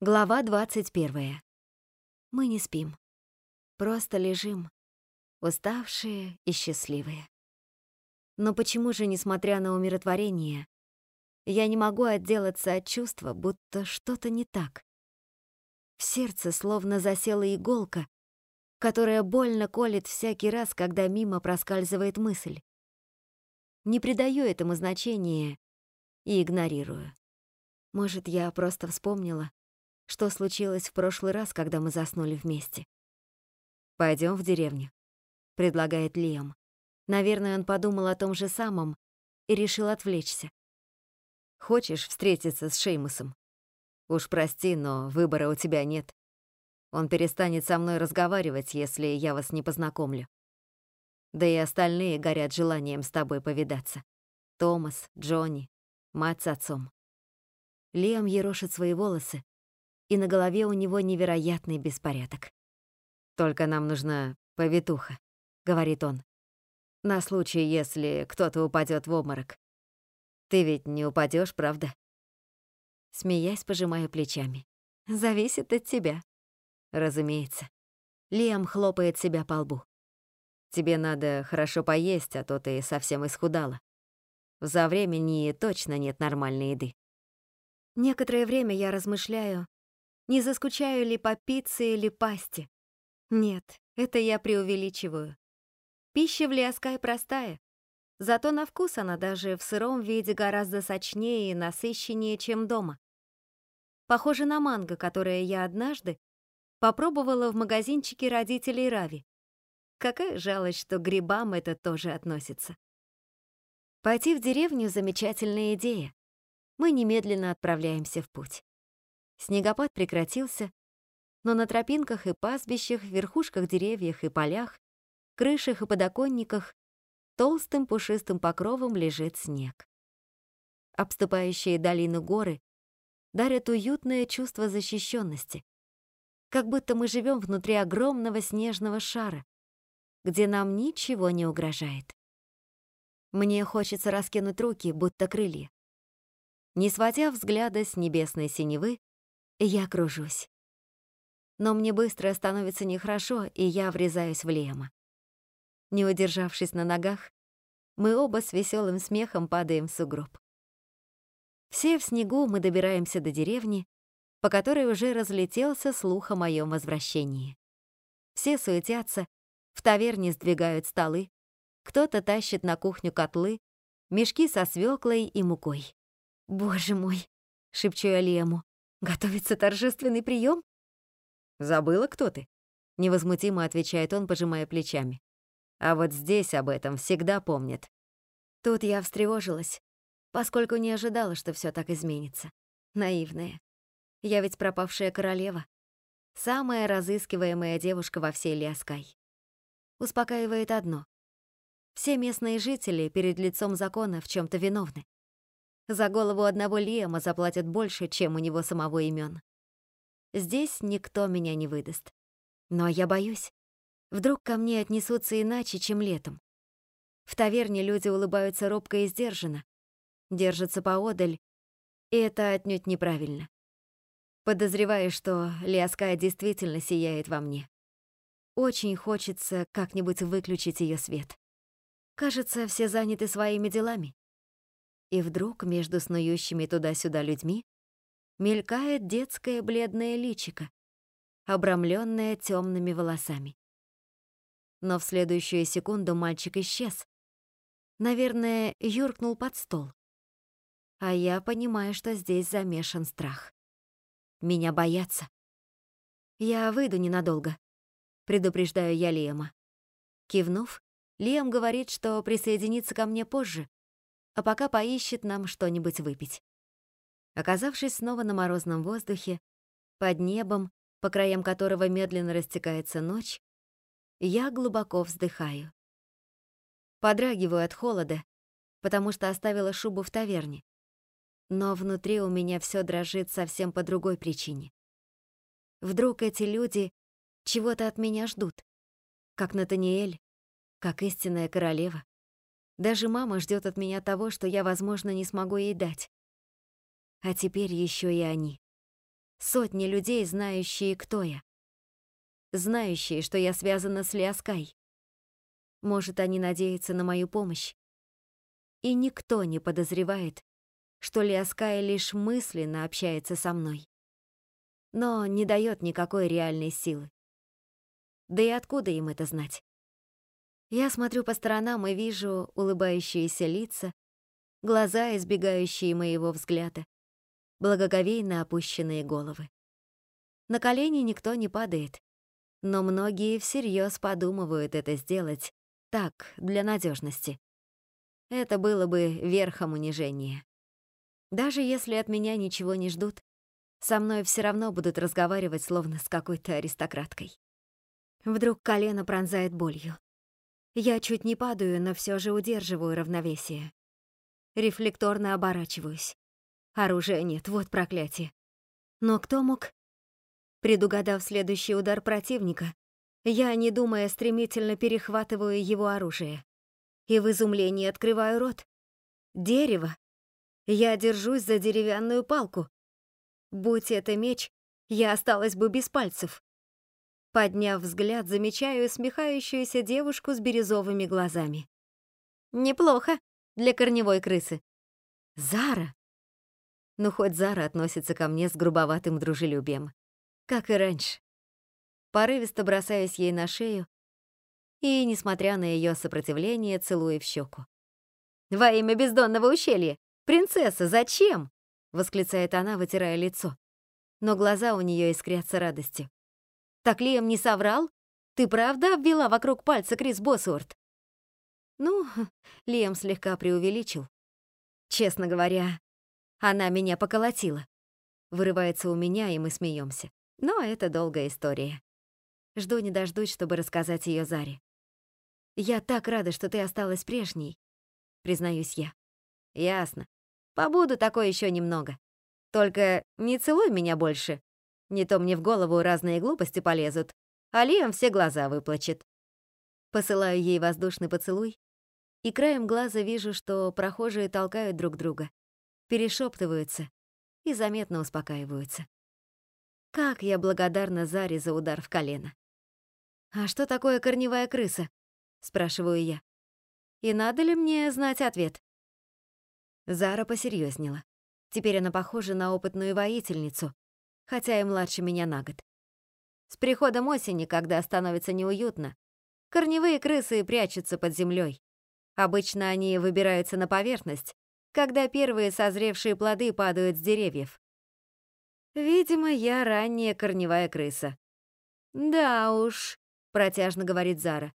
Глава 21. Мы не спим. Просто лежим, уставшие и счастливые. Но почему же, несмотря на умиротворение, я не могу отделаться от чувства, будто что-то не так? В сердце словно засела иголка, которая больно колет всякий раз, когда мимо проскальзывает мысль. Не придаю этому значения и игнорирую. Может, я просто вспомнила, что случилось в прошлый раз, когда мы заснули вместе. Пойдем в деревню», — предлагает Лиам. Наверное, он подумал о том же самом и решил отвлечься. «Хочешь встретиться с Шеймусом? Уж прости, но выбора у тебя нет. Он перестанет со мной разговаривать, если я вас не познакомлю. Да и остальные горят желанием с тобой повидаться. Томас, Джонни, мать с отцом. Лиам ерошит свои волосы, и на голове у него невероятный беспорядок. «Только нам нужна повитуха», — говорит он. «На случай, если кто-то упадет в обморок. Ты ведь не упадешь, правда?» Смеясь, пожимаю плечами. «Зависит от тебя». «Разумеется». Лиам хлопает себя по лбу. «Тебе надо хорошо поесть, а то ты совсем исхудала. За времени точно нет нормальной еды». Некоторое время я размышляю, не заскучаю ли по пицце или пасте. Нет, это я преувеличиваю. Пища в Лиаскай простая, зато на вкус она даже в сыром виде гораздо сочнее и насыщеннее, чем дома. Похоже на манго, которое я однажды попробовала в магазинчике родителей Рави. Какая жалость, что грибам это тоже относится. Пойти в деревню — замечательная идея. Мы немедленно отправляемся в путь. Снегопад прекратился, но на тропинках и пастбищах, верхушках деревьев и полях, крышах и подоконниках толстым пушистым покровом лежит снег. Обступающие долину горы дарят уютное чувство защищенности, как будто мы живем внутри огромного снежного шара, где нам ничего не угрожает. Мне хочется раскинуть руки, будто крылья. Не сводя взгляда с небесной синевы, я кружусь. Но мне быстро становится нехорошо, и я врезаюсь в Лема. Не удержавшись на ногах, мы оба с веселым смехом падаем в сугроб. Все в снегу мы добираемся до деревни, по которой уже разлетелся слух о моем возвращении. Все суетятся, в таверне сдвигают столы, кто-то тащит на кухню котлы, мешки со свеклой и мукой. «Боже мой!» — шепчу я Лему. Готовится торжественный прием? Забыла, кто ты? Невозмутимо отвечает он, пожимая плечами. А вот здесь об этом всегда помнят. Тут я встревожилась, поскольку не ожидала, что все так изменится. Наивная. Я ведь пропавшая королева. Самая разыскиваемая девушка во всей Ляскай. Успокаивает одно. Все местные жители перед лицом закона в чем то виновны. За голову одного Лиама заплатят больше, чем у него самого имен. Здесь никто меня не выдаст. Но я боюсь. Вдруг ко мне отнесутся иначе, чем летом. В таверне люди улыбаются робко и сдержанно, держатся поодаль, и это отнюдь неправильно. Подозреваю, что Лиаская действительно сияет во мне. Очень хочется как-нибудь выключить ее свет. Кажется, все заняты своими делами. И вдруг между снующими туда-сюда людьми мелькает детское бледное личико, обрамленное темными волосами. Но в следующую секунду мальчик исчез. Наверное, юркнул под стол. А я понимаю, что здесь замешан страх. Меня боятся. Я выйду ненадолго, предупреждаю я Лиэма. Кивнув, Лиам говорит, что присоединится ко мне позже, а пока поищет нам что-нибудь выпить. Оказавшись снова на морозном воздухе, под небом, по краям которого медленно растекается ночь, я глубоко вздыхаю. Подрагиваю от холода, потому что оставила шубу в таверне. Но внутри у меня все дрожит совсем по другой причине. Вдруг эти люди чего-то от меня ждут, как Натаниэль, как истинная королева. Даже мама ждет от меня того, что я, возможно, не смогу ей дать. А теперь еще и они. Сотни людей, знающие, кто я. Знающие, что я связана с Лиаскай. Может, они надеются на мою помощь. И никто не подозревает, что Лиаскай лишь мысленно общается со мной. Но не дает никакой реальной силы. Да и откуда им это знать? Я смотрю по сторонам и вижу улыбающиеся лица, глаза, избегающие моего взгляда, благоговейно опущенные головы. На колени никто не падает, но многие всерьез подумывают это сделать так, для надежности. Это было бы верхом унижения. Даже если от меня ничего не ждут, со мной все равно будут разговаривать словно с какой-то аристократкой. Вдруг колено пронзает болью. Я чуть не падаю, но все же удерживаю равновесие. Рефлекторно оборачиваюсь. Оружия нет, вот проклятие. Но кто мог? Предугадав следующий удар противника, я, не думая, стремительно перехватываю его оружие. И в изумлении открываю рот. Дерево. Я держусь за деревянную палку. Будь это меч, я осталась бы без пальцев. Подняв взгляд, замечаю смехающуюся девушку с бирюзовыми глазами. Неплохо для корневой крысы. Зара. Ну, хоть Зара относится ко мне с грубоватым дружелюбием. Как и раньше. Порывисто бросаюсь ей на шею и, несмотря на ее сопротивление, целую в щеку. «Во имя бездонного ущелья! Принцесса, зачем?» — восклицает она, вытирая лицо. Но глаза у нее искрятся радостью. Так Лиам не соврал? Ты правда обвела вокруг пальца Крис Боссуорт? Ну, Лиам слегка преувеличил. Честно говоря, она меня поколотила. Вырывается у меня, и мы смеемся. Но это долгая история. Жду не дождусь, чтобы рассказать ее Заре. Я так рада, что ты осталась прежней, признаюсь я. Ясно. Побуду такой еще немного. Только не целуй меня больше, не то мне в голову разные глупости полезут, а Лиам все глаза выплачет. Посылаю ей воздушный поцелуй, и краем глаза вижу, что прохожие толкают друг друга, перешептываются и заметно успокаиваются. Как я благодарна Заре за удар в колено. «А что такое корневая крыса?» — спрашиваю я. «И надо ли мне знать ответ?» Зара посерьезнела. Теперь она похожа на опытную воительницу, хотя и младше меня на год. С приходом осени, когда становится неуютно, корневые крысы прячутся под землей. Обычно они выбираются на поверхность, когда первые созревшие плоды падают с деревьев. Видимо, я ранняя корневая крыса. Да уж, протяжно говорит Зара.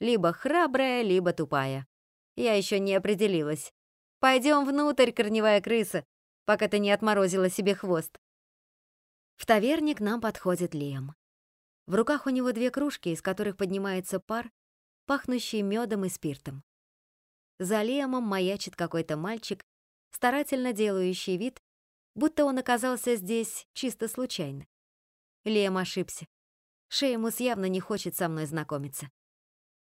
Либо храбрая, либо тупая. Я еще не определилась. Пойдем внутрь, корневая крыса, пока ты не отморозила себе хвост. В таверне к нам подходит Лем. В руках у него две кружки, из которых поднимается пар, пахнущий медом и спиртом. За Лемом маячит какой-то мальчик, старательно делающий вид, будто он оказался здесь чисто случайно. Лем ошибся. Шеймус явно не хочет со мной знакомиться.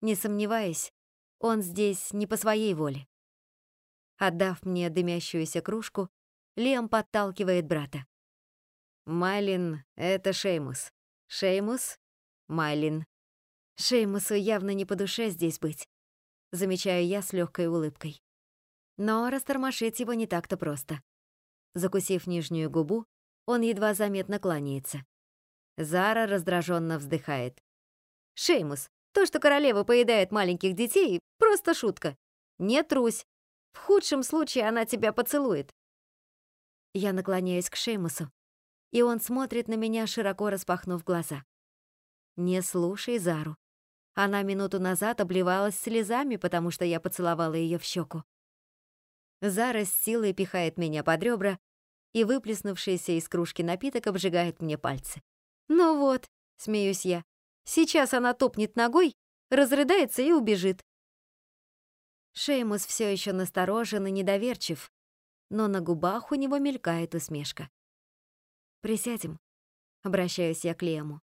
Не сомневаясь, он здесь не по своей воле. Отдав мне дымящуюся кружку, Лем подталкивает брата. Майлин — это Шеймус. Шеймус — Майлин. Шеймусу явно не по душе здесь быть, замечаю я с легкой улыбкой. Но растормошить его не так-то просто. Закусив нижнюю губу, он едва заметно кланяется. Зара раздраженно вздыхает. «Шеймус, то, что королева поедает маленьких детей, просто шутка. Не трусь. В худшем случае она тебя поцелует». Я наклоняюсь к Шеймусу, и он смотрит на меня, широко распахнув глаза. «Не слушай Зару. Она минуту назад обливалась слезами, потому что я поцеловала ее в щеку. Зара с силой пихает меня под ребра, и выплеснувшийся из кружки напиток обжигает мне пальцы. «Ну вот», — смеюсь я, — «сейчас она топнет ногой, разрыдается и убежит». Шеймус все еще насторожен и недоверчив, но на губах у него мелькает усмешка. «Присядем», — обращаюсь я к Лему.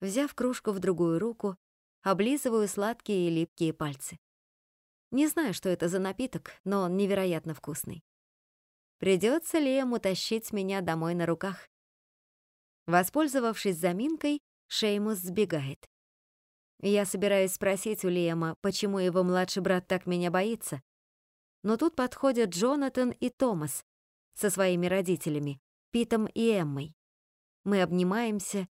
Взяв кружку в другую руку, облизываю сладкие и липкие пальцы. Не знаю, что это за напиток, но он невероятно вкусный. Придется Лему тащить меня домой на руках, Воспользовавшись заминкой, Шеймус сбегает. Я собираюсь спросить у Лиэма, почему его младший брат так меня боится. Но тут подходят Джонатан и Томас со своими родителями, Питом и Эммой. Мы обнимаемся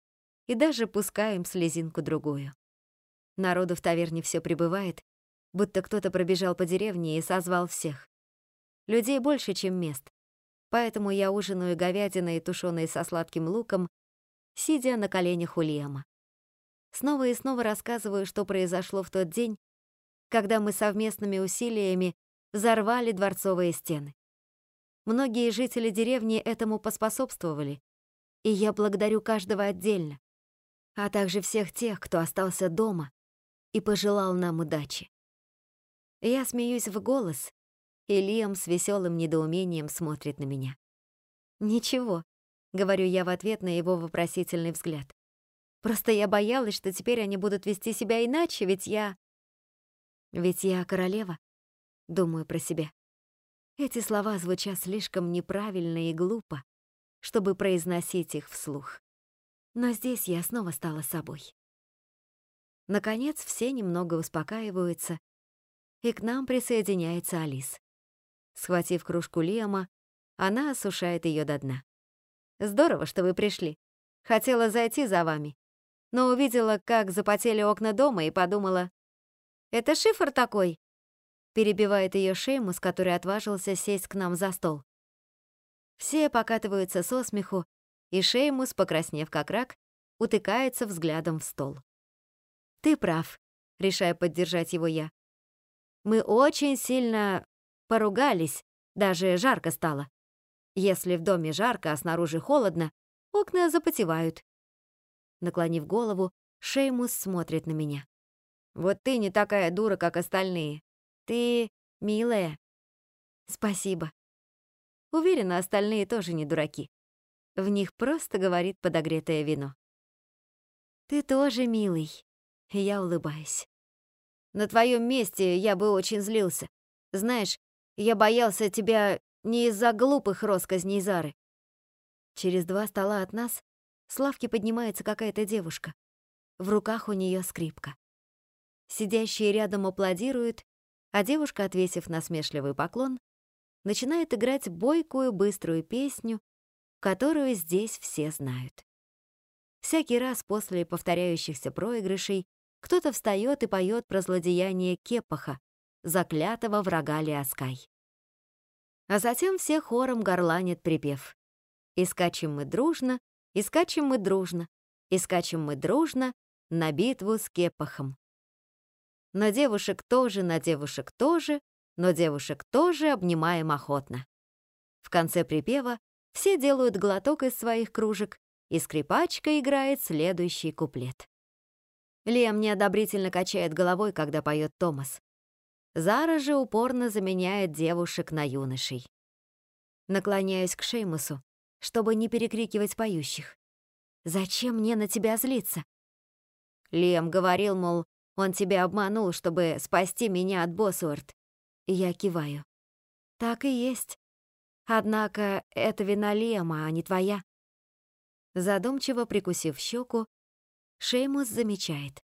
и даже пускаем слезинку-другую. Народу в таверне все прибывает, будто кто-то пробежал по деревне и созвал всех. Людей больше, чем мест, поэтому я ужинаю говядиной, тушеной со сладким луком, сидя на коленях у Лиама. Снова и снова рассказываю, что произошло в тот день, когда мы совместными усилиями взорвали дворцовые стены. Многие жители деревни этому поспособствовали, и я благодарю каждого отдельно, а также всех тех, кто остался дома и пожелал нам удачи. Я смеюсь в голос, и Лиам с веселым недоумением смотрит на меня. «Ничего», — говорю я в ответ на его вопросительный взгляд. «Просто я боялась, что теперь они будут вести себя иначе, ведь я...» «Ведь я королева», — думаю про себя. Эти слова звучат слишком неправильно и глупо, чтобы произносить их вслух. Но здесь я снова стала собой. Наконец, все немного успокаиваются, и к нам присоединяется Алис. Схватив кружку Лиама, она осушает ее до дна. «Здорово, что вы пришли. Хотела зайти за вами, но увидела, как запотели окна дома, и подумала, «Это шифр такой?» Перебивает ее Шеймус, который отважился сесть к нам за стол. Все покатываются со смеху, и Шеймус, покраснев как рак, утыкается взглядом в стол. «Ты прав», — решаю поддержать его я. «Мы очень сильно поругались, даже жарко стало. Если в доме жарко, а снаружи холодно, окна запотевают». Наклонив голову, Шеймус смотрит на меня. «Вот ты не такая дура, как остальные. Ты милая». «Спасибо», Уверена, остальные тоже не дураки. В них просто говорит подогретое вино. «Ты тоже милый», — я улыбаюсь. «На твоем месте я бы очень злился. Знаешь, я боялся тебя не из-за глупых росказней Зары». Через два стола от нас с лавки поднимается какая-то девушка. В руках у нее скрипка. Сидящие рядом аплодируют, а девушка, отвесив насмешливый поклон, начинает играть бойкую быструю песню, которую здесь все знают. Всякий раз после повторяющихся проигрышей кто-то встает и поет про злодеяние Кепаха, заклятого врага Лиаскай. А затем все хором горланят припев. «И скачем мы дружно, и скачем мы дружно, и скачем мы дружно на битву с Кепахом». На девушек тоже, на девушек тоже, но девушек тоже обнимаем охотно. В конце припева все делают глоток из своих кружек, и скрипачка играет следующий куплет. Лем неодобрительно качает головой, когда поет Томас. Зара же упорно заменяет девушек на юношей. Наклоняюсь к Шеймусу, чтобы не перекрикивать поющих. «Зачем мне на тебя злиться?» Лем говорил, мол, он тебя обманул, чтобы спасти меня от Боссуэрт. Я киваю. Так и есть. Однако это вина Лема, а не твоя. Задумчиво прикусив щеку, Шеймус замечает.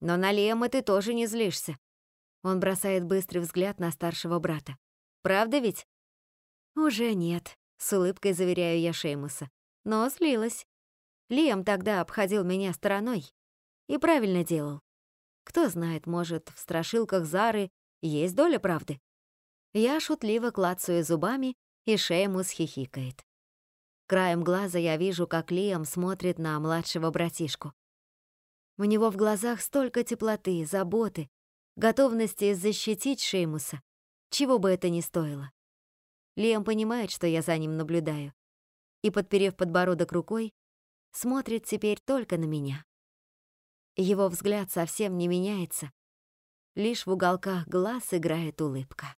Но на Лема ты тоже не злишься. Он бросает быстрый взгляд на старшего брата. Правда ведь? Уже нет, с улыбкой заверяю я Шеймуса. Но злилась. Лем тогда обходил меня стороной. И правильно делал. Кто знает, может, в страшилках Зары есть доля правды. Я шутливо клацаю зубами, и Шеймус хихикает. Краем глаза я вижу, как Лиам смотрит на младшего братишку. У него в глазах столько теплоты, заботы, готовности защитить Шеймуса, чего бы это ни стоило. Лиам понимает, что я за ним наблюдаю, и, подперев подбородок рукой, смотрит теперь только на меня. Его взгляд совсем не меняется, Лишь в уголках глаз играет улыбка.